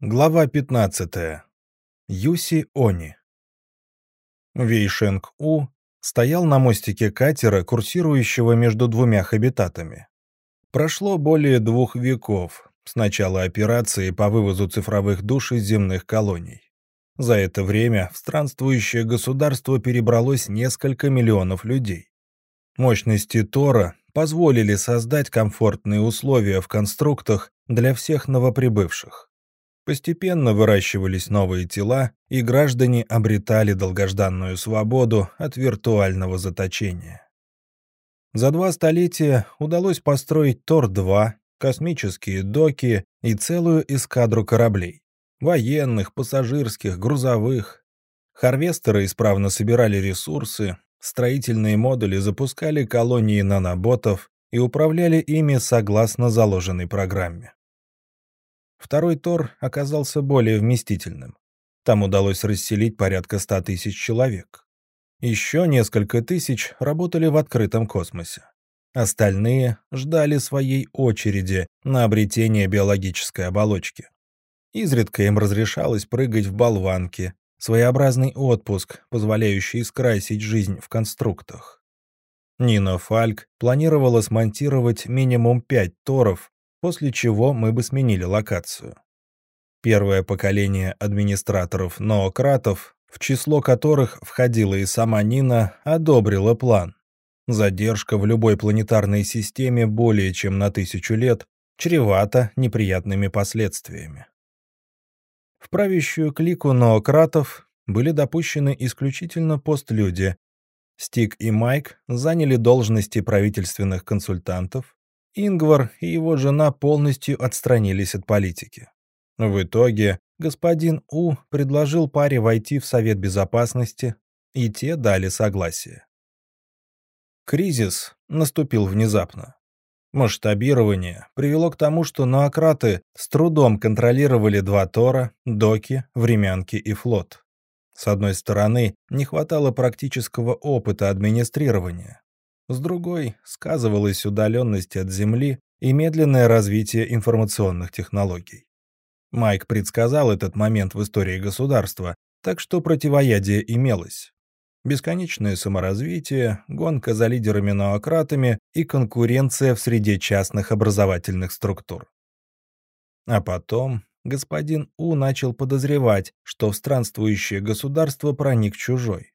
Глава 15. Юси Они. Вейшенг У стоял на мостике катера, курсирующего между двумя хабитатами. Прошло более двух веков с начала операции по вывозу цифровых душ из земных колоний. За это время в странствующее государство перебралось несколько миллионов людей. Мощности Тора позволили создать комфортные условия в конструктах для всех новоприбывших. Постепенно выращивались новые тела, и граждане обретали долгожданную свободу от виртуального заточения. За два столетия удалось построить Тор-2, космические доки и целую эскадру кораблей. Военных, пассажирских, грузовых. Харвестеры исправно собирали ресурсы, строительные модули запускали колонии наноботов и управляли ими согласно заложенной программе. Второй Тор оказался более вместительным. Там удалось расселить порядка ста тысяч человек. Еще несколько тысяч работали в открытом космосе. Остальные ждали своей очереди на обретение биологической оболочки. Изредка им разрешалось прыгать в болванки, своеобразный отпуск, позволяющий скрасить жизнь в конструктах. Нина Фальк планировала смонтировать минимум пять торов после чего мы бы сменили локацию. Первое поколение администраторов-ноократов, в число которых входила и сама Нина, одобрила план. Задержка в любой планетарной системе более чем на тысячу лет чревата неприятными последствиями. В правящую клику ноократов были допущены исключительно постлюди. Стик и Майк заняли должности правительственных консультантов, Ингвар и его жена полностью отстранились от политики. В итоге господин У предложил паре войти в Совет Безопасности, и те дали согласие. Кризис наступил внезапно. Масштабирование привело к тому, что ноократы с трудом контролировали два Тора, доки, времянки и флот. С одной стороны, не хватало практического опыта администрирования, с другой сказывалась удаленность от Земли и медленное развитие информационных технологий. Майк предсказал этот момент в истории государства, так что противоядие имелось. Бесконечное саморазвитие, гонка за лидерами-ноократами и конкуренция в среде частных образовательных структур. А потом господин У начал подозревать, что в странствующее государство проник чужой.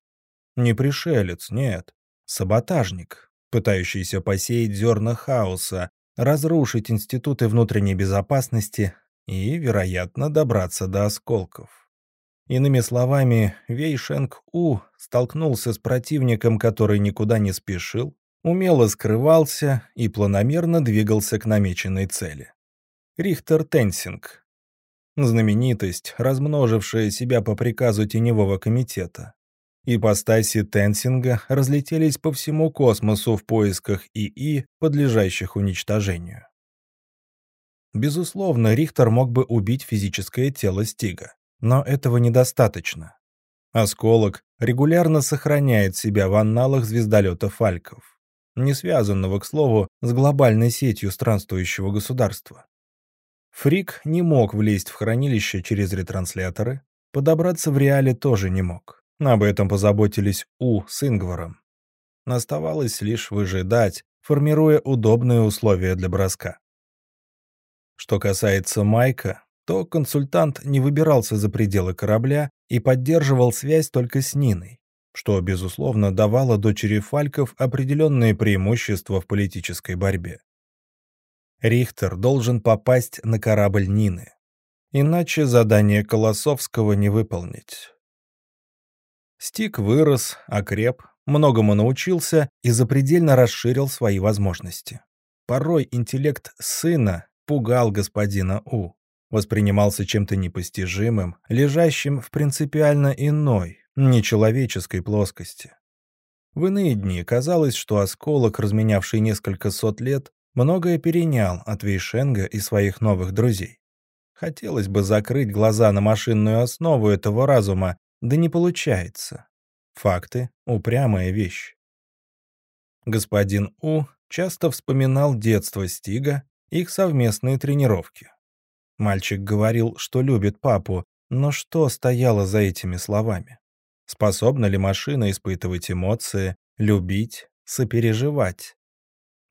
Не пришелец, нет, Саботажник, пытающийся посеять зерна хаоса, разрушить институты внутренней безопасности и, вероятно, добраться до осколков. Иными словами, Вей Шенг У столкнулся с противником, который никуда не спешил, умело скрывался и планомерно двигался к намеченной цели. Рихтер Тенсинг. Знаменитость, размножившая себя по приказу Теневого комитета. Ипостаси Тенсинга разлетелись по всему космосу в поисках ИИ, подлежащих уничтожению. Безусловно, Рихтер мог бы убить физическое тело Стига, но этого недостаточно. Осколок регулярно сохраняет себя в анналах звездолета Фальков, не связанного, к слову, с глобальной сетью странствующего государства. Фрик не мог влезть в хранилище через ретрансляторы, подобраться в реале тоже не мог. Об этом позаботились У с Ингваром. Оставалось лишь выжидать, формируя удобные условия для броска. Что касается Майка, то консультант не выбирался за пределы корабля и поддерживал связь только с Ниной, что, безусловно, давало дочери Фальков определенные преимущества в политической борьбе. Рихтер должен попасть на корабль Нины. Иначе задание Колосовского не выполнить. Стик вырос, окреп, многому научился и запредельно расширил свои возможности. Порой интеллект сына пугал господина У, воспринимался чем-то непостижимым, лежащим в принципиально иной, нечеловеческой плоскости. В иные дни казалось, что осколок, разменявший несколько сот лет, многое перенял от Вейшенга и своих новых друзей. Хотелось бы закрыть глаза на машинную основу этого разума да не получается. Факты — упрямая вещь. Господин У часто вспоминал детство Стига, их совместные тренировки. Мальчик говорил, что любит папу, но что стояло за этими словами? Способна ли машина испытывать эмоции, любить, сопереживать?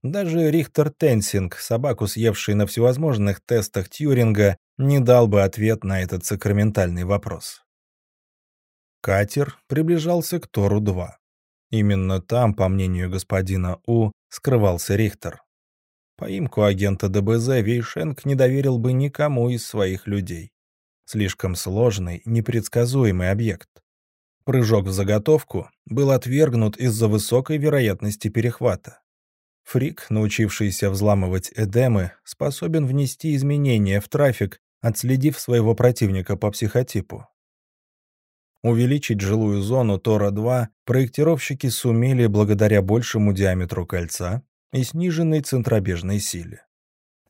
Даже Рихтер Тенсинг, собаку съевший на всевозможных тестах Тьюринга, не дал бы ответ на этот сакраментальный вопрос. Катер приближался к Тору-2. Именно там, по мнению господина У, скрывался Рихтер. Поимку агента ДБЗ Вейшенк не доверил бы никому из своих людей. Слишком сложный, непредсказуемый объект. Прыжок в заготовку был отвергнут из-за высокой вероятности перехвата. Фрик, научившийся взламывать эдемы, способен внести изменения в трафик, отследив своего противника по психотипу. Увеличить жилую зону Тора-2 проектировщики сумели благодаря большему диаметру кольца и сниженной центробежной силе.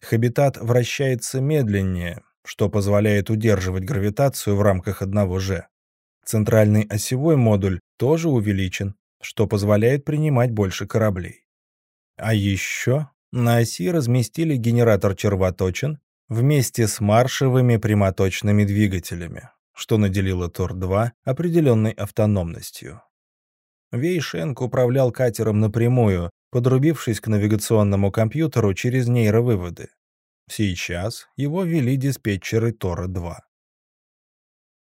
Хабитат вращается медленнее, что позволяет удерживать гравитацию в рамках одного G. Центральный осевой модуль тоже увеличен, что позволяет принимать больше кораблей. А еще на оси разместили генератор червоточин вместе с маршевыми прямоточными двигателями, что наделило Тор-2 определенной автономностью. Вейшенк управлял катером напрямую, подрубившись к навигационному компьютеру через нейровыводы. Сейчас его вели диспетчеры Тора-2.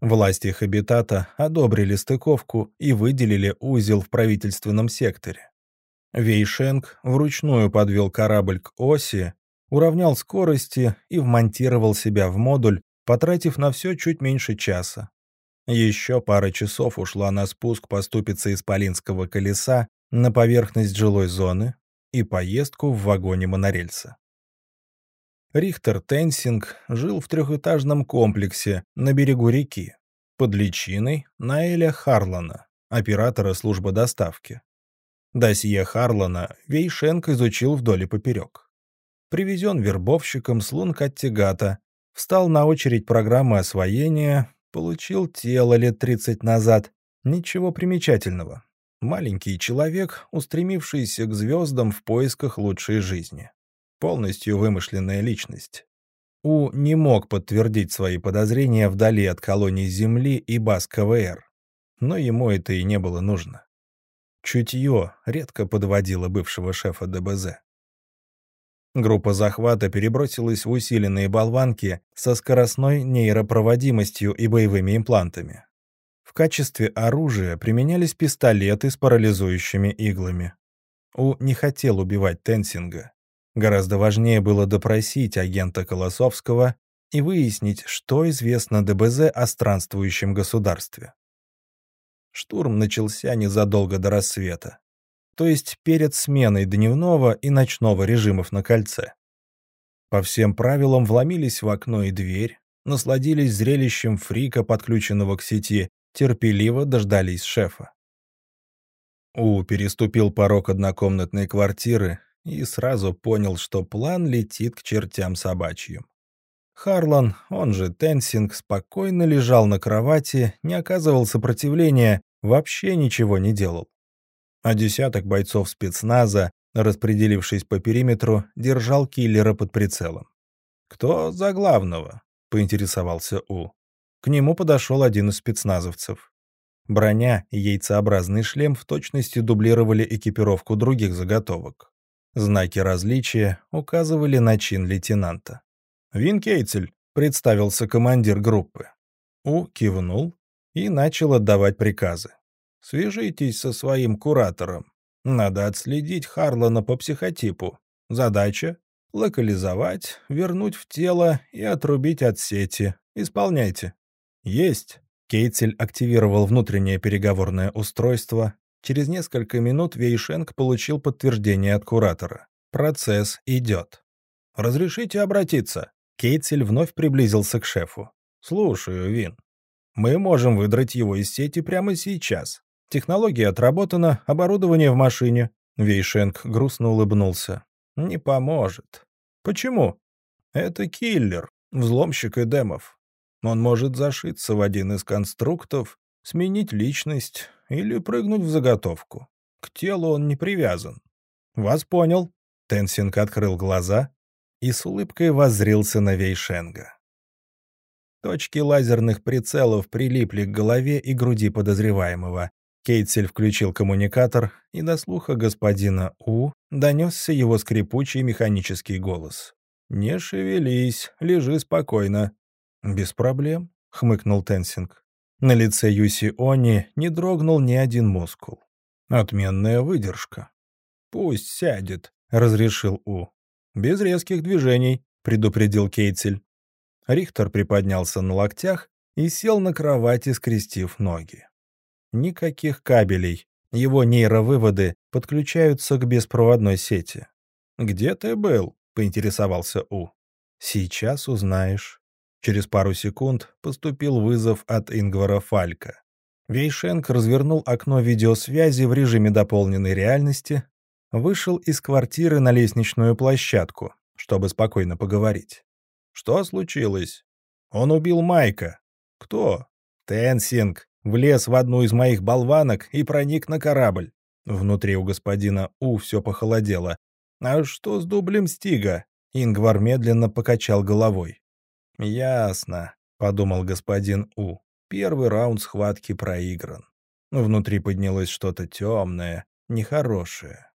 Власти Хабитата одобрили стыковку и выделили узел в правительственном секторе. Вейшенг вручную подвел корабль к оси, уравнял скорости и вмонтировал себя в модуль, потратив на все чуть меньше часа. Еще пара часов ушла на спуск по ступице Исполинского колеса на поверхность жилой зоны и поездку в вагоне монорельса. Рихтер Тенсинг жил в трехэтажном комплексе на берегу реки, под личиной Наэля Харлана, оператора службы доставки. Досье Харлана Вейшенк изучил вдоль и поперек. Привезен вербовщиком с Лункаттигата, встал на очередь программы освоения, получил тело лет 30 назад. Ничего примечательного. Маленький человек, устремившийся к звездам в поисках лучшей жизни полностью вымышленная личность. У не мог подтвердить свои подозрения вдали от колоний Земли и баз КВР, но ему это и не было нужно. Чутье редко подводило бывшего шефа ДБЗ. Группа захвата перебросилась в усиленные болванки со скоростной нейропроводимостью и боевыми имплантами. В качестве оружия применялись пистолеты с парализующими иглами. У не хотел убивать Тенсинга, Гораздо важнее было допросить агента Колосовского и выяснить, что известно ДБЗ о странствующем государстве. Штурм начался незадолго до рассвета, то есть перед сменой дневного и ночного режимов на кольце. По всем правилам вломились в окно и дверь, насладились зрелищем фрика, подключенного к сети, терпеливо дождались шефа. У переступил порог однокомнатной квартиры и сразу понял, что план летит к чертям собачьим. Харлан, он же Тенсинг, спокойно лежал на кровати, не оказывал сопротивления, вообще ничего не делал. А десяток бойцов спецназа, распределившись по периметру, держал киллера под прицелом. «Кто за главного?» — поинтересовался У. К нему подошел один из спецназовцев. Броня и яйцеобразный шлем в точности дублировали экипировку других заготовок. Знаки различия указывали на чин лейтенанта. «Вин Кейцель», — представился командир группы. У кивнул и начал отдавать приказы. «Свяжитесь со своим куратором. Надо отследить Харлана по психотипу. Задача — локализовать, вернуть в тело и отрубить от сети. Исполняйте». «Есть». Кейтель активировал внутреннее переговорное устройство, Через несколько минут Вейшенк получил подтверждение от куратора. Процесс идет. «Разрешите обратиться?» Кейтсель вновь приблизился к шефу. «Слушаю, Вин. Мы можем выдрать его из сети прямо сейчас. Технология отработана, оборудование в машине». Вейшенк грустно улыбнулся. «Не поможет». «Почему?» «Это киллер, взломщик эдемов. Он может зашиться в один из конструктов, сменить личность, или прыгнуть в заготовку. К телу он не привязан. «Вас понял». Тенсинг открыл глаза и с улыбкой воззрился на Вейшенга. Точки лазерных прицелов прилипли к голове и груди подозреваемого. Кейтсель включил коммуникатор, и до слуха господина У донесся его скрипучий механический голос. «Не шевелись, лежи спокойно». «Без проблем», — хмыкнул Тенсинг. На лице Юси Они не дрогнул ни один мускул. «Отменная выдержка». «Пусть сядет», — разрешил У. «Без резких движений», — предупредил Кейтсель. Рихтер приподнялся на локтях и сел на кровати, скрестив ноги. Никаких кабелей. Его нейровыводы подключаются к беспроводной сети. «Где ты был?» — поинтересовался У. «Сейчас узнаешь». Через пару секунд поступил вызов от Ингвара Фалька. Вейшенк развернул окно видеосвязи в режиме дополненной реальности, вышел из квартиры на лестничную площадку, чтобы спокойно поговорить. Что случилось? Он убил Майка. Кто? Тенсинг. Влез в одну из моих болванок и проник на корабль. Внутри у господина У все похолодело. А что с дублем Стига? Ингвар медленно покачал головой. «Ясно», — подумал господин У. Первый раунд схватки проигран. Внутри поднялось что-то темное, нехорошее.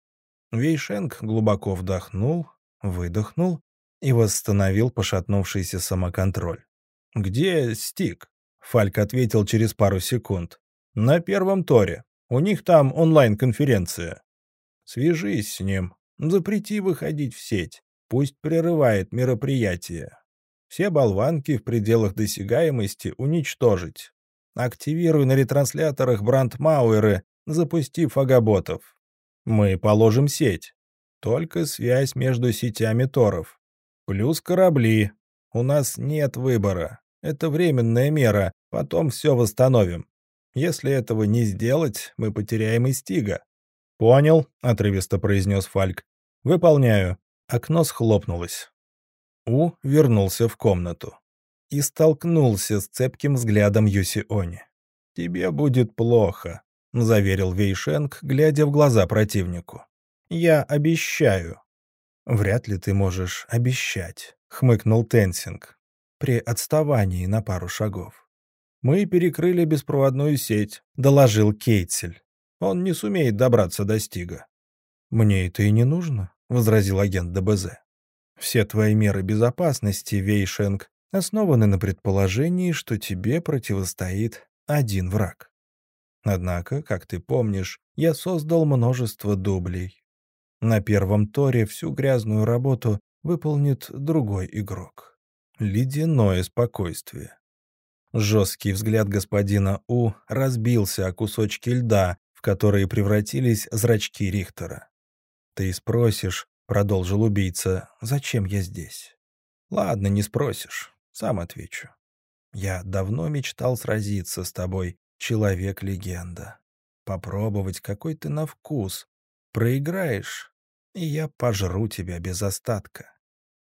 Вейшенк глубоко вдохнул, выдохнул и восстановил пошатнувшийся самоконтроль. «Где Стик?» — Фальк ответил через пару секунд. «На первом торе. У них там онлайн-конференция. Свяжись с ним. Запрети выходить в сеть. Пусть прерывает мероприятие. Все болванки в пределах досягаемости уничтожить. Активируй на ретрансляторах брандмауэры, запустив фагаботов. Мы положим сеть. Только связь между сетями торов. Плюс корабли. У нас нет выбора. Это временная мера, потом все восстановим. Если этого не сделать, мы потеряем и стига. «Понял», — отрывисто произнес Фальк. «Выполняю». Окно схлопнулось. У вернулся в комнату и столкнулся с цепким взглядом Юсиони. «Тебе будет плохо», — заверил Вейшенг, глядя в глаза противнику. «Я обещаю». «Вряд ли ты можешь обещать», — хмыкнул Тенсинг, при отставании на пару шагов. «Мы перекрыли беспроводную сеть», — доложил Кейтсель. «Он не сумеет добраться до Стига». «Мне это и не нужно», — возразил агент ДБЗ. «Все твои меры безопасности, Вейшенг, основаны на предположении, что тебе противостоит один враг. Однако, как ты помнишь, я создал множество дублей. На первом торе всю грязную работу выполнит другой игрок. Ледяное спокойствие. Жесткий взгляд господина У разбился о кусочки льда, в которые превратились зрачки Рихтера. «Ты спросишь», — продолжил убийца, — «зачем я здесь?» «Ладно, не спросишь. Сам отвечу. Я давно мечтал сразиться с тобой, человек-легенда. Попробовать, какой ты на вкус. Проиграешь и я пожру тебя без остатка.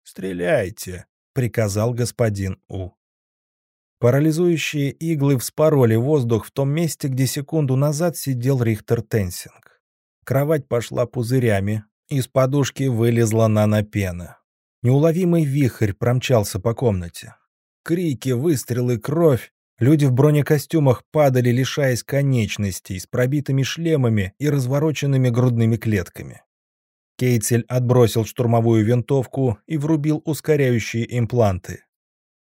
«Стреляйте!» — приказал господин У. Парализующие иглы вспороли воздух в том месте, где секунду назад сидел Рихтер Тенсинг. Кровать пошла пузырями, из подушки вылезла нанопена. Неуловимый вихрь промчался по комнате. Крики, выстрелы, кровь. Люди в бронекостюмах падали, лишаясь конечностей, с пробитыми шлемами и развороченными грудными клетками. Кейтсель отбросил штурмовую винтовку и врубил ускоряющие импланты.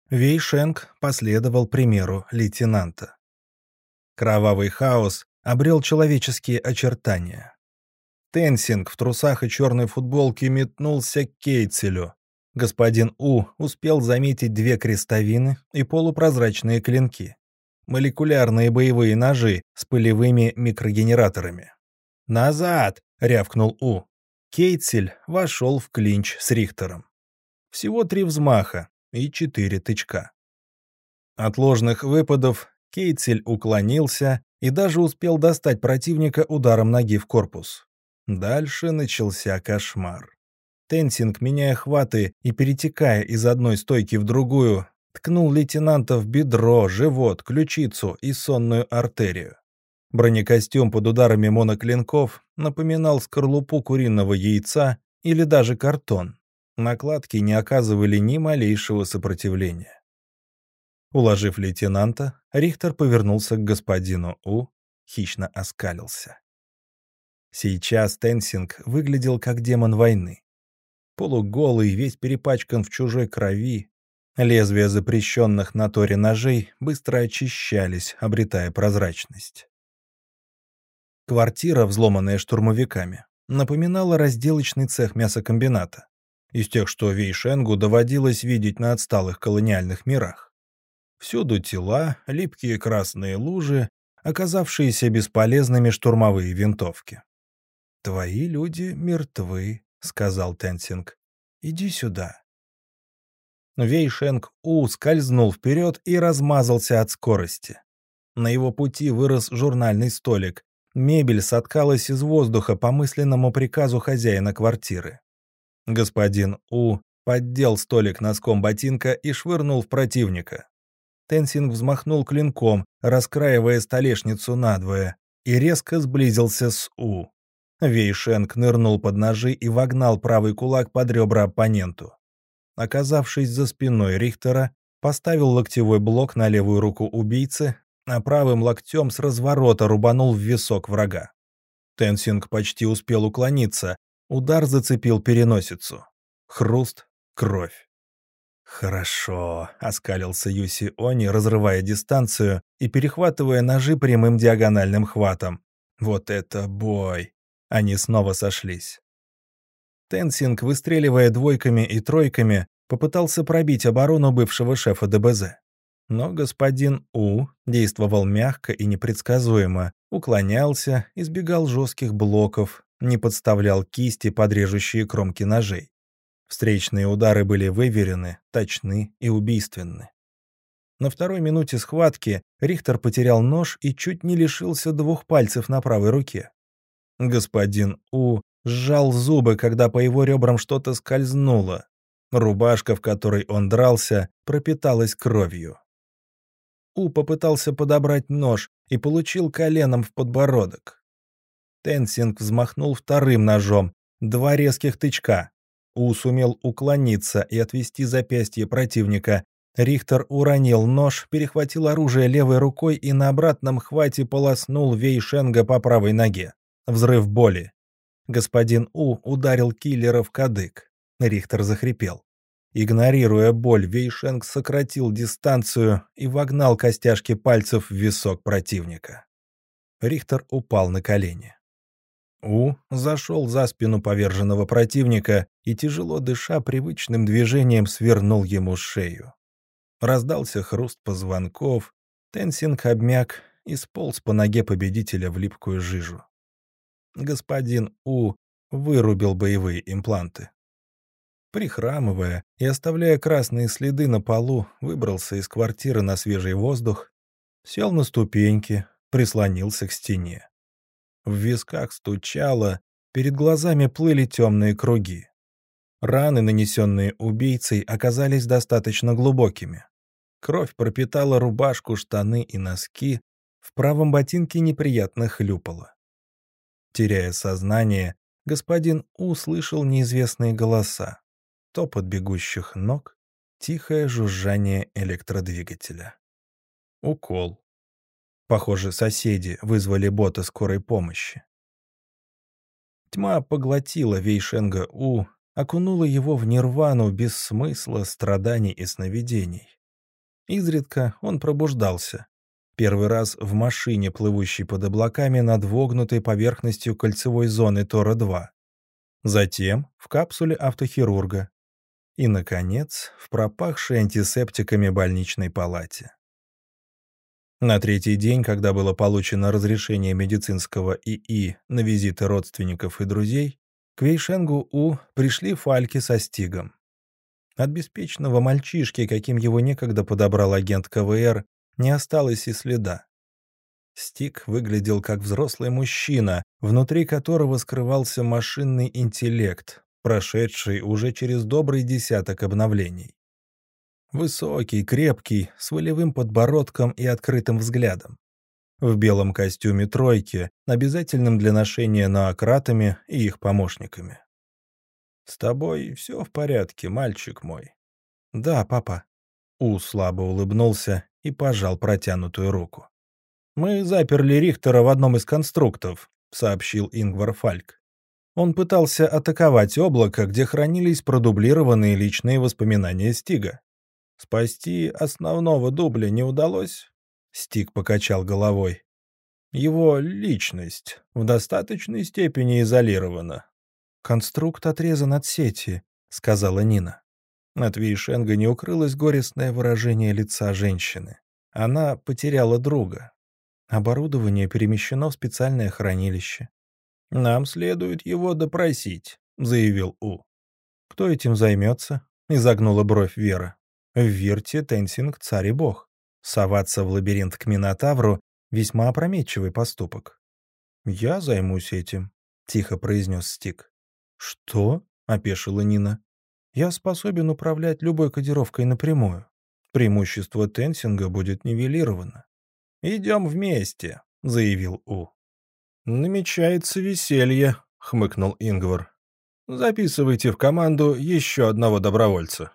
Вейшенг последовал примеру лейтенанта. Кровавый хаос обрел человеческие очертания. Тенсинг в трусах и черной футболке метнулся к Кейтселю. Господин У успел заметить две крестовины и полупрозрачные клинки. Молекулярные боевые ножи с пылевыми микрогенераторами. «Назад!» — рявкнул У. Кейтсель вошел в клинч с Рихтером. Всего три взмаха и четыре тычка. От ложных выпадов Кейтсель уклонился и даже успел достать противника ударом ноги в корпус. Дальше начался кошмар. Тенсинг, меняя хваты и перетекая из одной стойки в другую, ткнул лейтенанта в бедро, живот, ключицу и сонную артерию. Бронекостюм под ударами моноклинков напоминал скорлупу куриного яйца или даже картон. Накладки не оказывали ни малейшего сопротивления. Уложив лейтенанта, Рихтер повернулся к господину У, хищно оскалился. Сейчас Тенсинг выглядел как демон войны. Полуголый, весь перепачкан в чужой крови, лезвия запрещенных на торе ножей быстро очищались, обретая прозрачность. Квартира, взломанная штурмовиками, напоминала разделочный цех мясокомбината, из тех, что Вейшенгу доводилось видеть на отсталых колониальных мирах. Всюду тела, липкие красные лужи, оказавшиеся бесполезными штурмовые винтовки. «Твои люди мертвы», — сказал Тенсинг. «Иди сюда». Вейшенг У скользнул вперед и размазался от скорости. На его пути вырос журнальный столик. Мебель соткалась из воздуха по мысленному приказу хозяина квартиры. Господин У поддел столик носком ботинка и швырнул в противника. Тенсинг взмахнул клинком, раскраивая столешницу надвое, и резко сблизился с У. Вейшенг нырнул под ножи и вогнал правый кулак под ребра оппоненту. Оказавшись за спиной Рихтера, поставил локтевой блок на левую руку убийцы, а правым локтем с разворота рубанул в висок врага. Тенсинг почти успел уклониться, удар зацепил переносицу. Хруст, кровь. «Хорошо», — оскалился Юси Они, разрывая дистанцию и перехватывая ножи прямым диагональным хватом. «Вот это бой!» Они снова сошлись. Тенсинг, выстреливая двойками и тройками, попытался пробить оборону бывшего шефа ДБЗ. Но господин У действовал мягко и непредсказуемо, уклонялся, избегал жестких блоков, не подставлял кисти под режущие кромки ножей. Встречные удары были выверены, точны и убийственны. На второй минуте схватки Рихтер потерял нож и чуть не лишился двух пальцев на правой руке. Господин У сжал зубы, когда по его ребрам что-то скользнуло. Рубашка, в которой он дрался, пропиталась кровью. У попытался подобрать нож и получил коленом в подбородок. Тенсинг взмахнул вторым ножом, два резких тычка. У сумел уклониться и отвести запястье противника. Рихтер уронил нож, перехватил оружие левой рукой и на обратном хвате полоснул Вейшенга по правой ноге. Взрыв боли. Господин У ударил киллера в кадык. Рихтер захрипел. Игнорируя боль, Вейшенг сократил дистанцию и вогнал костяшки пальцев в висок противника. Рихтер упал на колени. У зашел за спину поверженного противника и, тяжело дыша, привычным движением свернул ему шею. Раздался хруст позвонков, Тенсинг обмяк и сполз по ноге победителя в липкую жижу. Господин У вырубил боевые импланты. Прихрамывая и оставляя красные следы на полу, выбрался из квартиры на свежий воздух, сел на ступеньки, прислонился к стене. В висках стучало, перед глазами плыли темные круги. Раны, нанесенные убийцей, оказались достаточно глубокими. Кровь пропитала рубашку, штаны и носки, в правом ботинке неприятно хлюпало. Теряя сознание, господин услышал неизвестные голоса, топот бегущих ног, тихое жужжание электродвигателя. Укол. Похоже, соседи вызвали бота скорой помощи. Тьма поглотила Вейшенга У, окунула его в нирвану без смысла, страданий и сновидений. Изредка он пробуждался. Первый раз в машине, плывущей под облаками над вогнутой поверхностью кольцевой зоны Тора-2. Затем в капсуле автохирурга. И, наконец, в пропахшей антисептиками больничной палате. На третий день, когда было получено разрешение медицинского ИИ на визиты родственников и друзей, к Вейшенгу У пришли фальки со стигом. От беспечного мальчишки, каким его некогда подобрал агент КВР, не осталось и следа. Стик выглядел как взрослый мужчина, внутри которого скрывался машинный интеллект, прошедший уже через добрый десяток обновлений. Высокий, крепкий, с волевым подбородком и открытым взглядом. В белом костюме тройки, обязательным для ношения наократами и их помощниками. «С тобой все в порядке, мальчик мой?» «Да, папа». У слабо улыбнулся и пожал протянутую руку. «Мы заперли Рихтера в одном из конструктов», — сообщил Ингвар Фальк. Он пытался атаковать облако, где хранились продублированные личные воспоминания Стига. Спасти основного дубля не удалось? Стиг покачал головой. Его личность в достаточной степени изолирована. «Конструкт отрезан от сети», — сказала Нина. От Вейшенга не укрылось горестное выражение лица женщины. Она потеряла друга. Оборудование перемещено в специальное хранилище. «Нам следует его допросить», — заявил У. «Кто этим займется?» — изогнула бровь Вера. «В Вирте Тенсинг царь и бог. Соваться в лабиринт к Минотавру — весьма опрометчивый поступок». «Я займусь этим», — тихо произнес Стик. «Что?» — опешила Нина. «Я способен управлять любой кодировкой напрямую. Преимущество Тенсинга будет нивелировано». «Идем вместе», — заявил У. «Намечается веселье», — хмыкнул Ингвар. «Записывайте в команду еще одного добровольца».